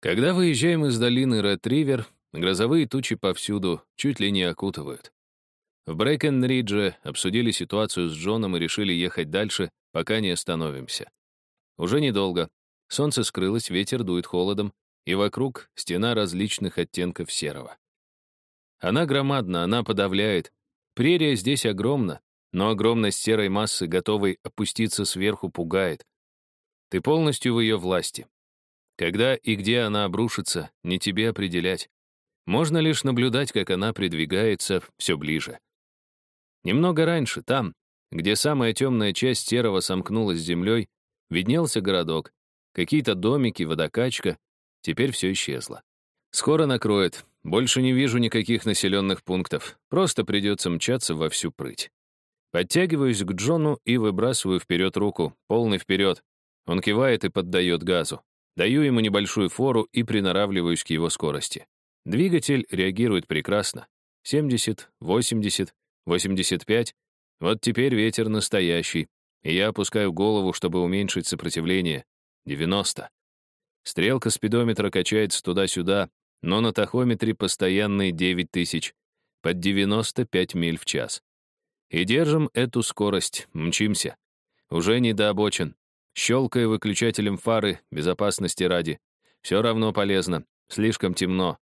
Когда выезжаем из долины Ретривер, грозовые тучи повсюду чуть ли не окутывают. В Брэкенридже обсудили ситуацию с Джоном и решили ехать дальше, пока не остановимся. Уже недолго. Солнце скрылось, ветер дует холодом, и вокруг стена различных оттенков серого. Она громадна, она подавляет. Прерия здесь огромна, но огромность серой массы, готовой опуститься сверху, пугает. Ты полностью в ее власти. Когда и где она обрушится, не тебе определять. Можно лишь наблюдать, как она придвигается все ближе. Немного раньше, там, где самая темная часть серого сомкнулась с землей, виднелся городок, какие-то домики, водокачка. Теперь все исчезло. Скоро накроет. Больше не вижу никаких населенных пунктов. Просто придется мчаться во всю прыть. Подтягиваюсь к Джону и выбрасываю вперед руку, полный вперед. Он кивает и поддает газу. Даю ему небольшую фору и приноравливаюсь к его скорости. Двигатель реагирует прекрасно. 70, 80, 85. Вот теперь ветер настоящий. И я опускаю голову, чтобы уменьшить сопротивление. 90. Стрелка спидометра качается туда-сюда, но на тахометре постоянные 9000, под 95 миль в час. И держим эту скорость, мчимся. Уже не до обочин. Щелкая выключателем фары, безопасности ради. Все равно полезно, слишком темно.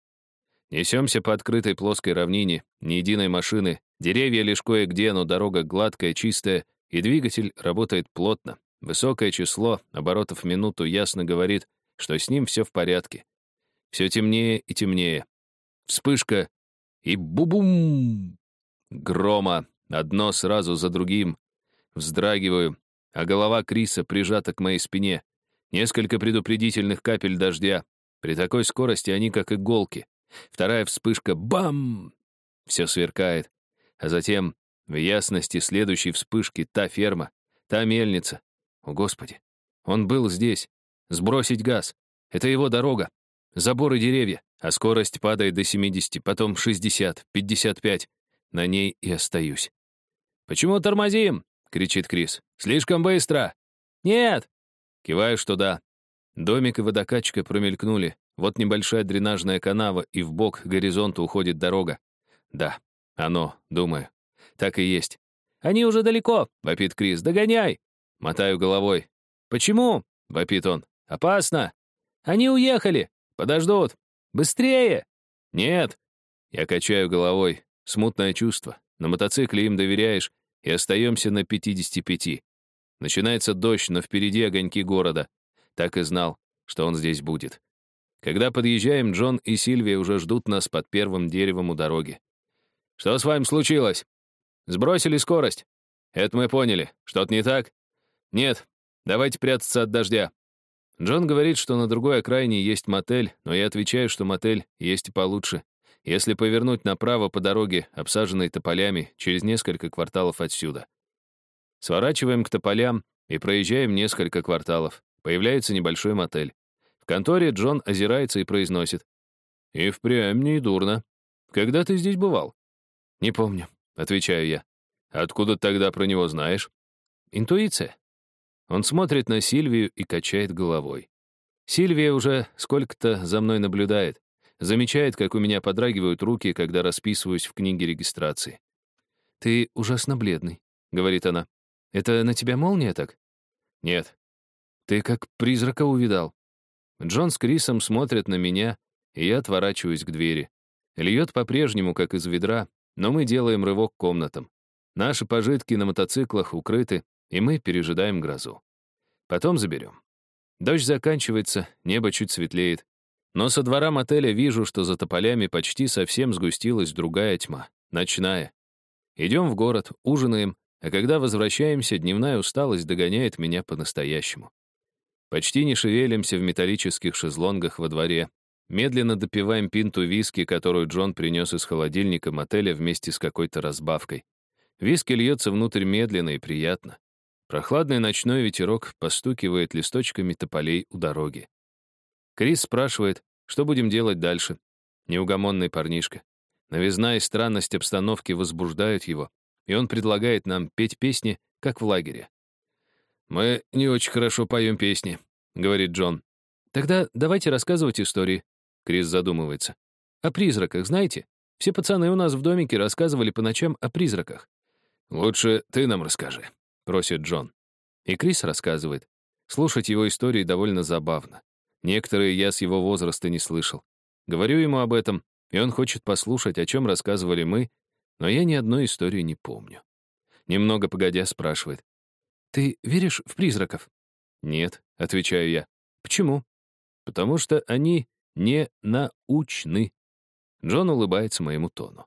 Несемся по открытой плоской равнине, ни единой машины, деревья лишь кое-где, но дорога гладкая, чистая, и двигатель работает плотно. Высокое число оборотов в минуту ясно говорит, что с ним все в порядке. Все темнее и темнее. Вспышка и бу-бум! Грома, одно сразу за другим. Вздрагиваю, а голова Криса прижата к моей спине. Несколько предупредительных капель дождя. При такой скорости они как иголки. Вторая вспышка — бам! Все сверкает. А затем в ясности следующей вспышки та ферма, та мельница. О, Господи! Он был здесь. Сбросить газ. Это его дорога. Заборы деревья. А скорость падает до 70, потом 60, 55. На ней и остаюсь. «Почему тормозим?» — кричит Крис. «Слишком быстро!» «Нет!» Киваю, что да. Домик и водокачка промелькнули. Вот небольшая дренажная канава, и в бок к горизонту уходит дорога. Да, оно, думаю. Так и есть. «Они уже далеко!» — вопит Крис. «Догоняй!» Мотаю головой. «Почему?» — вопит он. «Опасно!» «Они уехали! Подождут! Быстрее!» «Нет!» Я качаю головой. Смутное чувство. На мотоцикле им доверяешь, и остаемся на 55. Начинается дождь, но впереди огоньки города. Так и знал, что он здесь будет. Когда подъезжаем, Джон и Сильвия уже ждут нас под первым деревом у дороги. «Что с вами случилось?» «Сбросили скорость». «Это мы поняли. Что-то не так?» «Нет. Давайте прятаться от дождя». Джон говорит, что на другой окраине есть мотель, но я отвечаю, что мотель есть и получше. Если повернуть направо по дороге, обсаженной тополями, через несколько кварталов отсюда. Сворачиваем к тополям и проезжаем несколько кварталов. Появляется небольшой мотель. В конторе Джон озирается и произносит. «И впрямь не дурно. Когда ты здесь бывал?» «Не помню», — отвечаю я. «Откуда тогда про него знаешь?» «Интуиция». Он смотрит на Сильвию и качает головой. Сильвия уже сколько-то за мной наблюдает. Замечает, как у меня подрагивают руки, когда расписываюсь в книге регистрации. «Ты ужасно бледный», — говорит она. «Это на тебя молния так?» «Нет». «Ты как призрака увидал». Джон с Крисом смотрят на меня, и я отворачиваюсь к двери. Льет по-прежнему, как из ведра, но мы делаем рывок к комнатам. Наши пожитки на мотоциклах укрыты, и мы пережидаем грозу. Потом заберем. Дождь заканчивается, небо чуть светлеет. Но со двора мотеля вижу, что за тополями почти совсем сгустилась другая тьма, ночная. Идем в город, ужинаем, а когда возвращаемся, дневная усталость догоняет меня по-настоящему. Почти не шевелимся в металлических шезлонгах во дворе. Медленно допиваем пинту виски, которую Джон принес из холодильника мотеля вместе с какой-то разбавкой. Виски льется внутрь медленно и приятно. Прохладный ночной ветерок постукивает листочками тополей у дороги. Крис спрашивает, что будем делать дальше. Неугомонный парнишка. Новизна и странность обстановки возбуждают его, и он предлагает нам петь песни, как в лагере. «Мы не очень хорошо поем песни», — говорит Джон. Тогда давайте рассказывать истории. Крис задумывается. О призраках, знаете? Все пацаны у нас в домике рассказывали по ночам о призраках. Лучше ты нам расскажи, просит Джон. И Крис рассказывает. Слушать его истории довольно забавно. Некоторые я с его возраста не слышал. Говорю ему об этом, и он хочет послушать, о чем рассказывали мы, но я ни одной истории не помню. Немного погодя спрашивает. «Ты веришь в призраков?» «Нет», — отвечаю я. «Почему?» «Потому что они не научны». Джон улыбается моему тону.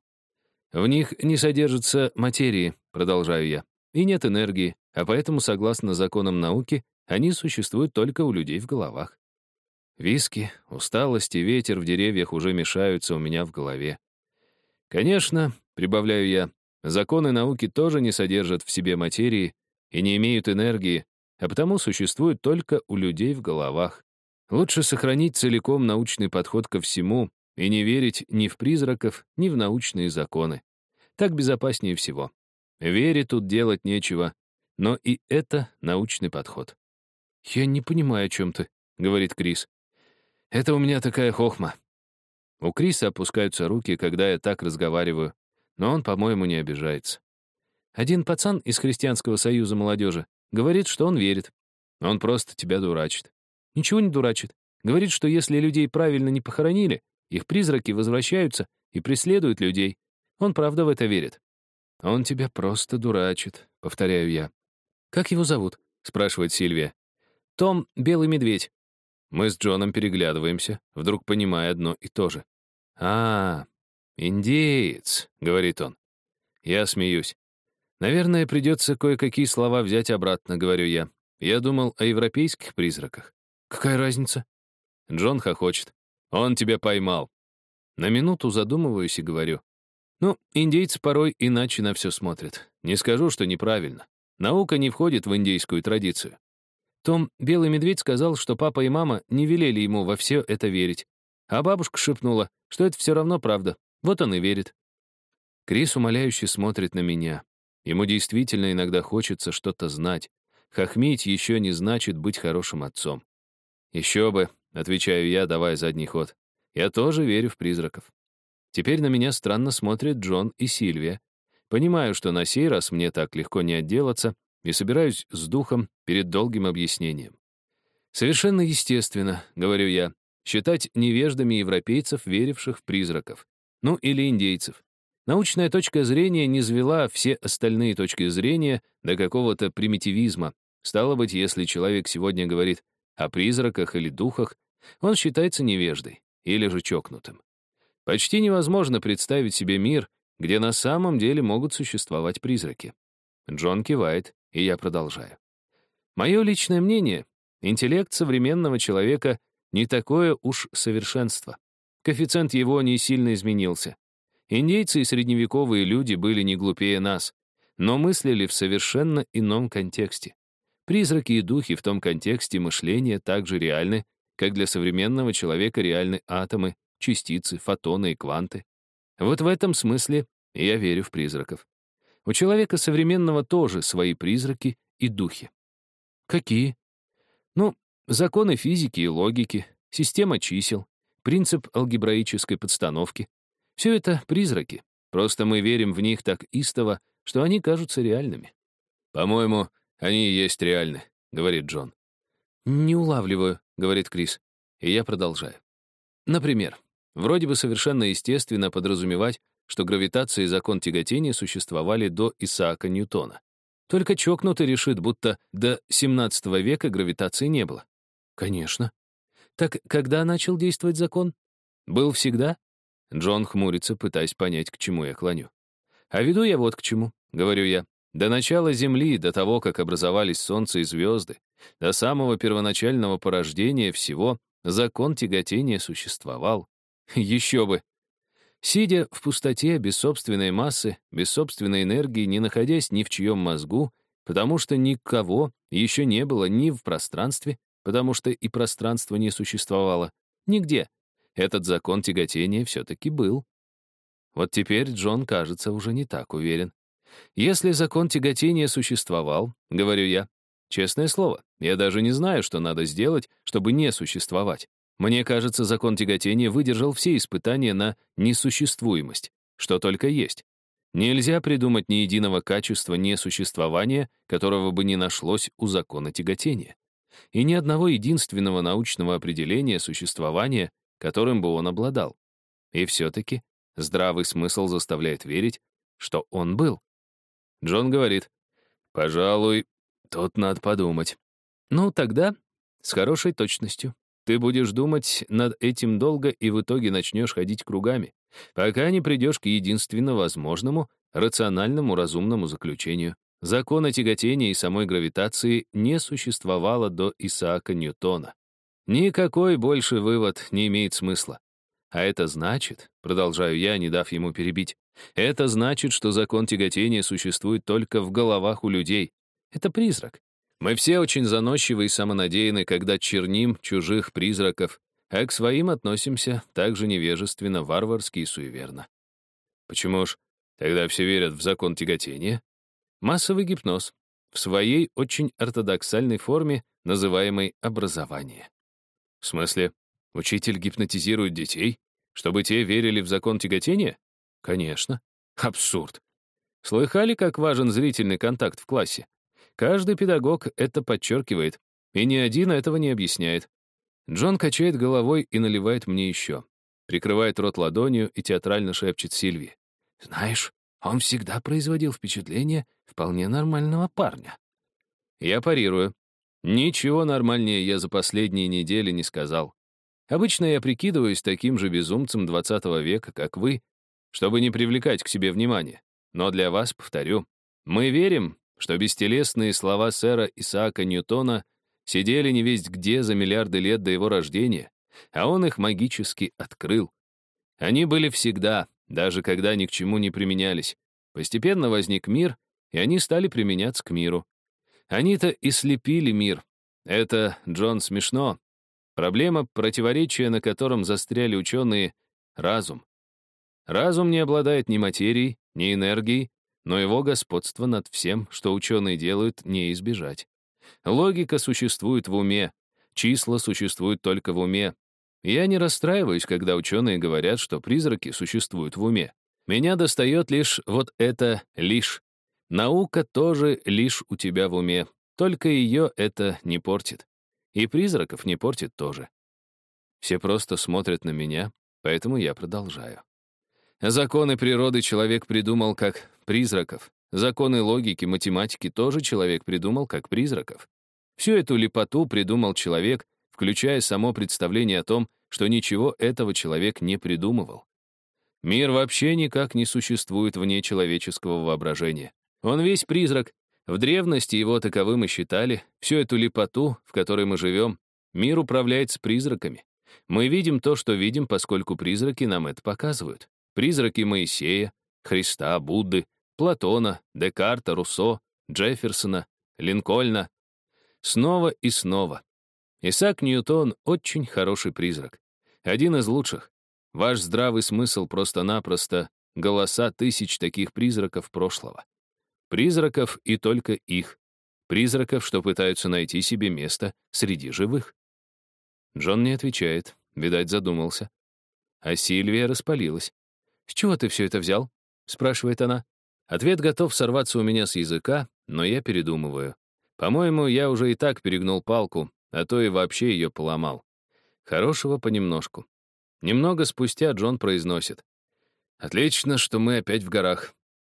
«В них не содержится материи», — продолжаю я, «и нет энергии, а поэтому, согласно законам науки, они существуют только у людей в головах. Виски, усталость и ветер в деревьях уже мешаются у меня в голове. Конечно, прибавляю я, законы науки тоже не содержат в себе материи и не имеют энергии, а потому существуют только у людей в головах. Лучше сохранить целиком научный подход ко всему и не верить ни в призраков, ни в научные законы. Так безопаснее всего. Вере тут делать нечего, но и это научный подход. «Я не понимаю, о чем ты», — говорит Крис. «Это у меня такая хохма». У Криса опускаются руки, когда я так разговариваю, но он, по-моему, не обижается. Один пацан из Христианского союза молодежи говорит, что он верит. Он просто тебя дурачит. Ничего не дурачит. Говорит, что если людей правильно не похоронили, их призраки возвращаются и преследуют людей. Он правда в это верит. Он тебя просто дурачит, повторяю я. «Как его зовут?» — спрашивает Сильвия. «Том — белый медведь». Мы с Джоном переглядываемся, вдруг понимая одно и то же. «А, индеец», — говорит он. Я смеюсь. «Наверное, придется кое-какие слова взять обратно», — говорю я. Я думал о европейских призраках. «Какая разница?» Джон хохочет. «Он тебя поймал». На минуту задумываюсь и говорю. «Ну, индейцы порой иначе на все смотрят. Не скажу, что неправильно. Наука не входит в индейскую традицию. Том Белый Медведь сказал, что папа и мама не велели ему во все это верить. А бабушка шепнула, что это все равно правда. Вот он и верит. Крис умоляюще смотрит на меня. Ему действительно иногда хочется что-то знать. Хохмить еще не значит быть хорошим отцом. «Еще бы», — отвечаю я, давая задний ход. «Я тоже верю в призраков». Теперь на меня странно смотрят Джон и Сильвия, Понимаю, что на сей раз мне так легко не отделаться, и собираюсь с духом перед долгим объяснением. Совершенно естественно, говорю я, считать невеждами европейцев, веривших в призраков. Ну, или индейцев. Научная точка зрения не звела все остальные точки зрения до какого-то примитивизма. Стало быть, если человек сегодня говорит о призраках или духах, он считается невеждой или же чокнутым. Почти невозможно представить себе мир, где на самом деле могут существовать призраки. Джон кивает, и я продолжаю. Мое личное мнение — интеллект современного человека не такое уж совершенство. Коэффициент его не сильно изменился. Индейцы и средневековые люди были не глупее нас, но мыслили в совершенно ином контексте. Призраки и духи в том контексте мышления также реальны, как для современного человека реальны атомы, частицы, фотоны и кванты. Вот в этом смысле я верю в призраков. У человека современного тоже свои призраки и духи. Какие? Ну, законы физики и логики, система чисел, принцип алгебраической подстановки. Все это призраки. Просто мы верим в них так истово, что они кажутся реальными. «По-моему, они и есть реальны», — говорит Джон. «Не улавливаю», — говорит Крис. И я продолжаю. Например, Вроде бы совершенно естественно подразумевать, что гравитация и закон тяготения существовали до Исаака Ньютона. Только чокнутый решит, будто до 17 века гравитации не было. Конечно. Так когда начал действовать закон? Был всегда? Джон хмурится, пытаясь понять, к чему я клоню. А веду я вот к чему, говорю я. До начала Земли, до того, как образовались Солнце и звезды, до самого первоначального порождения всего, закон тяготения существовал. Еще бы. Сидя в пустоте, без собственной массы, без собственной энергии, не находясь ни в чьем мозгу, потому что никого еще не было ни в пространстве, потому что и пространство не существовало, нигде. Этот закон тяготения все-таки был. Вот теперь Джон, кажется, уже не так уверен. Если закон тяготения существовал, говорю я, честное слово, Я даже не знаю, что надо сделать, чтобы не существовать. Мне кажется, закон тяготения выдержал все испытания на несуществуемость, что только есть. Нельзя придумать ни единого качества несуществования, которого бы не нашлось у закона тяготения. И ни одного единственного научного определения существования, которым бы он обладал. И все-таки здравый смысл заставляет верить, что он был. Джон говорит, «Пожалуй, тут надо подумать». Ну, тогда с хорошей точностью. Ты будешь думать над этим долго и в итоге начнешь ходить кругами, пока не придешь к единственно возможному, рациональному, разумному заключению. Закона тяготения и самой гравитации не существовало до Исаака Ньютона. Никакой больше вывод не имеет смысла. А это значит, продолжаю я, не дав ему перебить, это значит, что закон тяготения существует только в головах у людей. Это призрак. Мы все очень заносчивы и самонадеяны, когда черним чужих призраков, а к своим относимся так же невежественно, варварски и суеверно. Почему ж тогда все верят в закон тяготения? Массовый гипноз в своей очень ортодоксальной форме, называемой образование. В смысле, учитель гипнотизирует детей, чтобы те верили в закон тяготения? Конечно. Абсурд. Слыхали, как важен зрительный контакт в классе? Каждый педагог это подчеркивает, и ни один этого не объясняет. Джон качает головой и наливает мне еще. Прикрывает рот ладонью и театрально шепчет Сильви. «Знаешь, он всегда производил впечатление вполне нормального парня». Я парирую. Ничего нормальнее я за последние недели не сказал. Обычно я прикидываюсь таким же безумцем 20 века, как вы, чтобы не привлекать к себе внимания. Но для вас, повторю, мы верим, что бестелесные слова сэра Исаака Ньютона сидели не весть где за миллиарды лет до его рождения, а он их магически открыл. Они были всегда, даже когда ни к чему не применялись. Постепенно возник мир, и они стали применяться к миру. Они-то и слепили мир. Это, Джон, смешно. Проблема противоречия, на котором застряли ученые — разум. Разум не обладает ни материей, ни энергией, но его господство над всем, что ученые делают, не избежать. Логика существует в уме, числа существуют только в уме. Я не расстраиваюсь, когда ученые говорят, что призраки существуют в уме. Меня достает лишь вот это «лишь». Наука тоже лишь у тебя в уме, только ее это не портит. И призраков не портит тоже. Все просто смотрят на меня, поэтому я продолжаю. Законы природы человек придумал как призраков. Законы логики, математики тоже человек придумал как призраков. Всю эту лепоту придумал человек, включая само представление о том, что ничего этого человек не придумывал. Мир вообще никак не существует вне человеческого воображения. Он весь призрак. В древности его таковым и считали. Всю эту лепоту, в которой мы живем, мир управляется призраками. Мы видим то, что видим, поскольку призраки нам это показывают. Призраки Моисея, Христа, Будды, Платона, Декарта, Руссо, Джефферсона, Линкольна. Снова и снова. Исаак Ньютон — очень хороший призрак. Один из лучших. Ваш здравый смысл просто-напросто голоса тысяч таких призраков прошлого. Призраков и только их. Призраков, что пытаются найти себе место среди живых. Джон не отвечает, видать, задумался. А Сильвия распалилась. «С чего ты все это взял?» — спрашивает она. Ответ готов сорваться у меня с языка, но я передумываю. По-моему, я уже и так перегнул палку, а то и вообще ее поломал. Хорошего понемножку. Немного спустя Джон произносит. «Отлично, что мы опять в горах».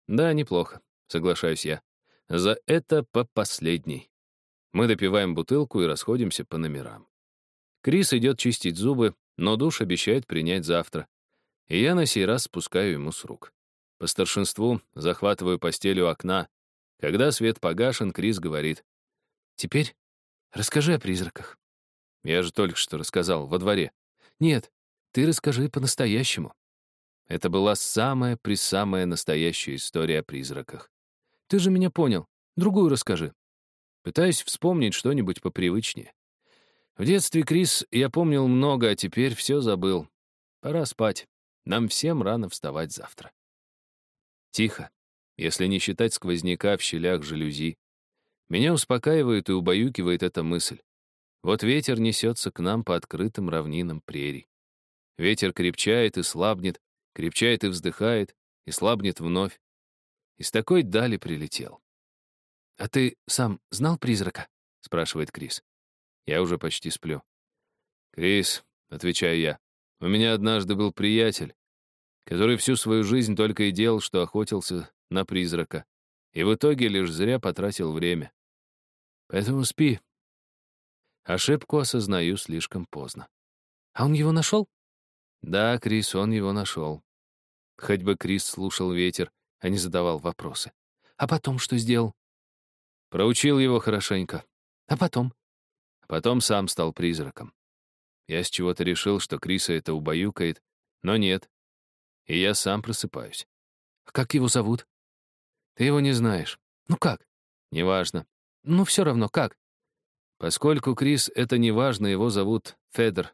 «Да, неплохо», — соглашаюсь я. «За это по последней». Мы допиваем бутылку и расходимся по номерам. Крис идет чистить зубы, но душ обещает принять завтра и я на сей раз спускаю ему с рук. По старшинству захватываю постель у окна. Когда свет погашен, Крис говорит. «Теперь расскажи о призраках». Я же только что рассказал, во дворе. «Нет, ты расскажи по-настоящему». Это была самая-присамая настоящая история о призраках. Ты же меня понял. Другую расскажи. Пытаюсь вспомнить что-нибудь попривычнее. В детстве, Крис, я помнил много, а теперь все забыл. Пора спать. Нам всем рано вставать завтра. Тихо, если не считать сквозняка в щелях жалюзи. Меня успокаивает и убаюкивает эта мысль. Вот ветер несется к нам по открытым равнинам прерий. Ветер крепчает и слабнет, крепчает и вздыхает, и слабнет вновь. Из такой дали прилетел. «А ты сам знал призрака?» — спрашивает Крис. Я уже почти сплю. «Крис», — отвечаю я, — «у меня однажды был приятель, который всю свою жизнь только и делал, что охотился на призрака, и в итоге лишь зря потратил время. Поэтому спи». Ошибку осознаю слишком поздно. «А он его нашел?» «Да, Крис, он его нашел». Хоть бы Крис слушал ветер, а не задавал вопросы. «А потом что сделал?» Проучил его хорошенько. «А потом?» А потом сам стал призраком. Я с чего-то решил, что Криса это убаюкает, но нет. И я сам просыпаюсь. «Как его зовут?» «Ты его не знаешь». «Ну как?» «Неважно». «Ну все равно, как?» Поскольку Крис — это неважно, его зовут Федор.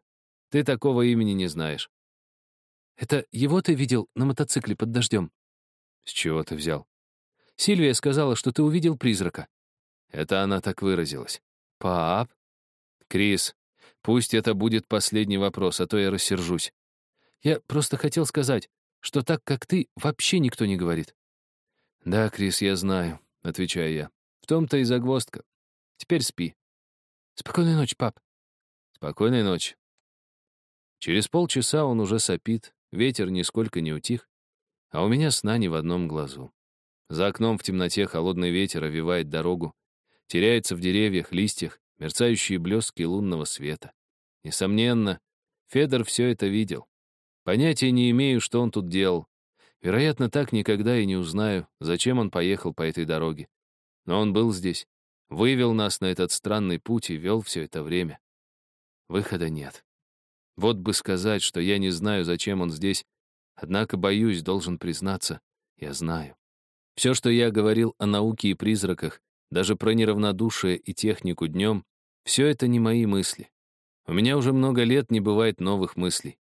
Ты такого имени не знаешь. Это его ты видел на мотоцикле под дождем? С чего ты взял? Сильвия сказала, что ты увидел призрака. Это она так выразилась. Пап? Крис, пусть это будет последний вопрос, а то я рассержусь. Я просто хотел сказать, что так, как ты, вообще никто не говорит. Да, Крис, я знаю, отвечаю я. В том-то и загвоздка. Теперь спи. Спокойной ночи, пап. Спокойной ночи. Через полчаса он уже сопит, ветер нисколько не утих, а у меня сна ни в одном глазу. За окном в темноте холодный ветер овивает дорогу, теряется в деревьях, листьях, мерцающие блестки лунного света. Несомненно, Федор все это видел. Понятия не имею, что он тут делал. Вероятно, так никогда и не узнаю, зачем он поехал по этой дороге. Но он был здесь, вывел нас на этот странный путь и вел все это время. Выхода нет. Вот бы сказать, что я не знаю, зачем он здесь, однако, боюсь, должен признаться, я знаю. Все, что я говорил о науке и призраках, даже про неравнодушие и технику днем, все это не мои мысли. У меня уже много лет не бывает новых мыслей.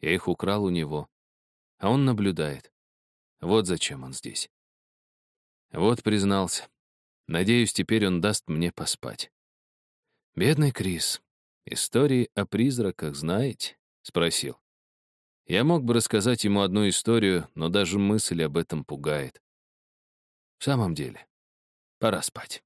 Я их украл у него, а он наблюдает. Вот зачем он здесь. Вот признался. Надеюсь, теперь он даст мне поспать. Бедный Крис. Истории о призраках знаете? Спросил. Я мог бы рассказать ему одну историю, но даже мысль об этом пугает. В самом деле, Пора спать.